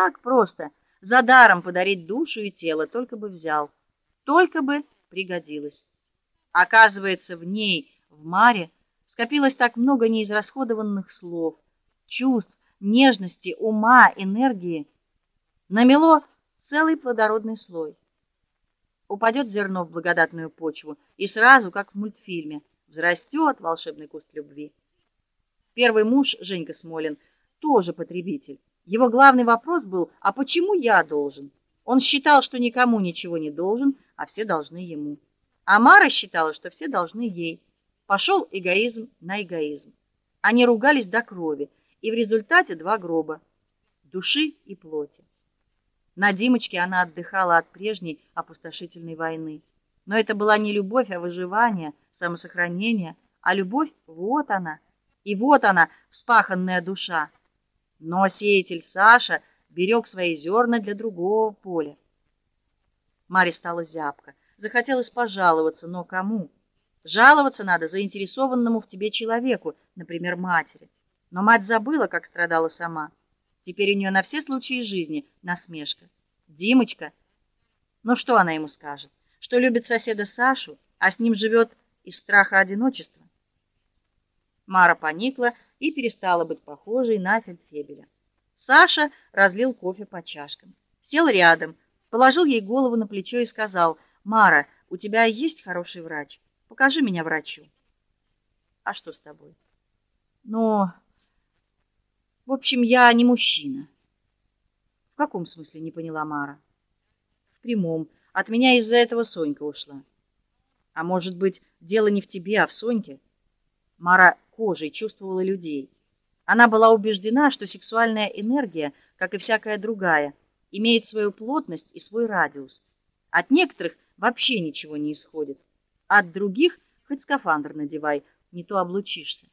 Так просто, за даром подарить душу и тело, только бы взял, только бы пригодилось. Оказывается, в ней, в Маре, скопилось так много неизрасходованных слов, чувств, нежности, ума, энергии. Намело целый плодородный слой. Упадет зерно в благодатную почву, и сразу, как в мультфильме, взрастет волшебный куст любви. Первый муж, Женька Смолин, тоже потребитель. Его главный вопрос был: "А почему я должен?" Он считал, что никому ничего не должен, а все должны ему. А Мара считала, что все должны ей. Пошел эгоизм на эгоизм. Они ругались до крови, и в результате два гроба души и плоти. На Димочке она отдыхала от прежней опустошительной войны. Но это была не любовь, а выживание, самосохранение, а любовь вот она. И вот она, вспаханная душа. Но сеятель Саша берег свои зерна для другого поля. Маре стала зябко. Захотелось пожаловаться, но кому? Жаловаться надо заинтересованному в тебе человеку, например, матери. Но мать забыла, как страдала сама. Теперь у нее на все случаи жизни насмешка. Димочка. Ну что она ему скажет? Что любит соседа Сашу, а с ним живет из страха одиночества? Мара поникла и перестала быть похожей на фельдфебеля. Саша разлил кофе по чашкам. Сел рядом, положил ей голову на плечо и сказал: "Мара, у тебя есть хороший врач? Покажи меня врачу". "А что с тобой?" "Ну, в общем, я не мужчина. В каком смысле, не поняла Мара. В прямом. От меня из-за этого Сонька ушла. А может быть, дело не в тебе, а в Соньке? Мара кожей чувствовала людей. Она была убеждена, что сексуальная энергия, как и всякая другая, имеет свою плотность и свой радиус. От некоторых вообще ничего не исходит, от других хоть скафандр надевай, не то облучишься.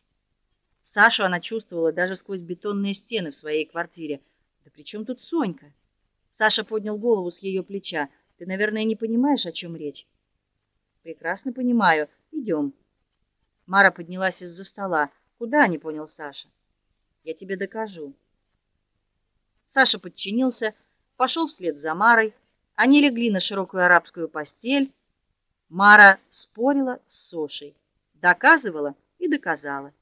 Сашу она чувствовала даже сквозь бетонные стены в своей квартире. Да при чем тут Сонька? Саша поднял голову с ее плеча. Ты, наверное, не понимаешь, о чем речь. Прекрасно понимаю. Идем. Мара поднялась из-за стола. Куда, не понял Саша. Я тебе докажу. Саша подчинился, пошел вслед за Марой. Они легли на широкую арабскую постель. Мара спорила с Сошей, доказывала и доказала.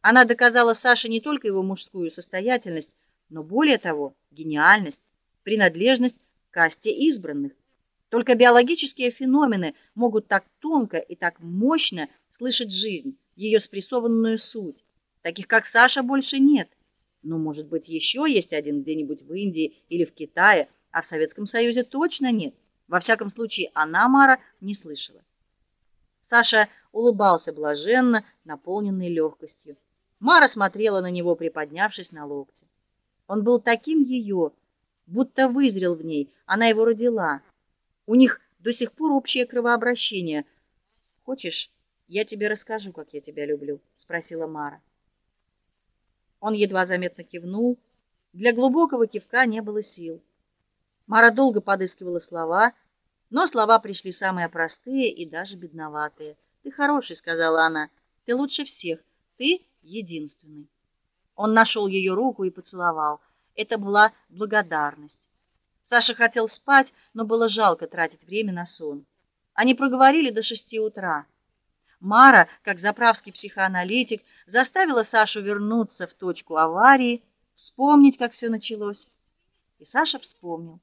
Она доказала Саше не только его мужскую состоятельность, но более того, гениальность, принадлежность к касте избранных. Только биологические феномены могут так тонко и так мощно слышать жизнь, ее спрессованную суть. Таких как Саша больше нет. Но, может быть, еще есть один где-нибудь в Индии или в Китае, а в Советском Союзе точно нет. Во всяком случае, она Мара не слышала. Саша улыбался блаженно, наполненный легкостью. Мара смотрела на него, приподнявшись на локте. Он был таким ее, будто вызрел в ней, она его родила. У них до сих пор общее кровообращение. Хочешь, я тебе расскажу, как я тебя люблю, спросила Мара. Он едва заметно кивнул. Для глубокого кивка не было сил. Мара долго подыскивала слова, но слова пришли самые простые и даже бедноватые. "Ты хороший", сказала она. "Ты лучше всех. Ты единственный. Он нашел ее руку и поцеловал. Это была благодарность. Саша хотел спать, но было жалко тратить время на сон. Они проговорили до шести утра. Мара, как заправский психоаналитик, заставила Сашу вернуться в точку аварии, вспомнить, как все началось. И Саша вспомнил.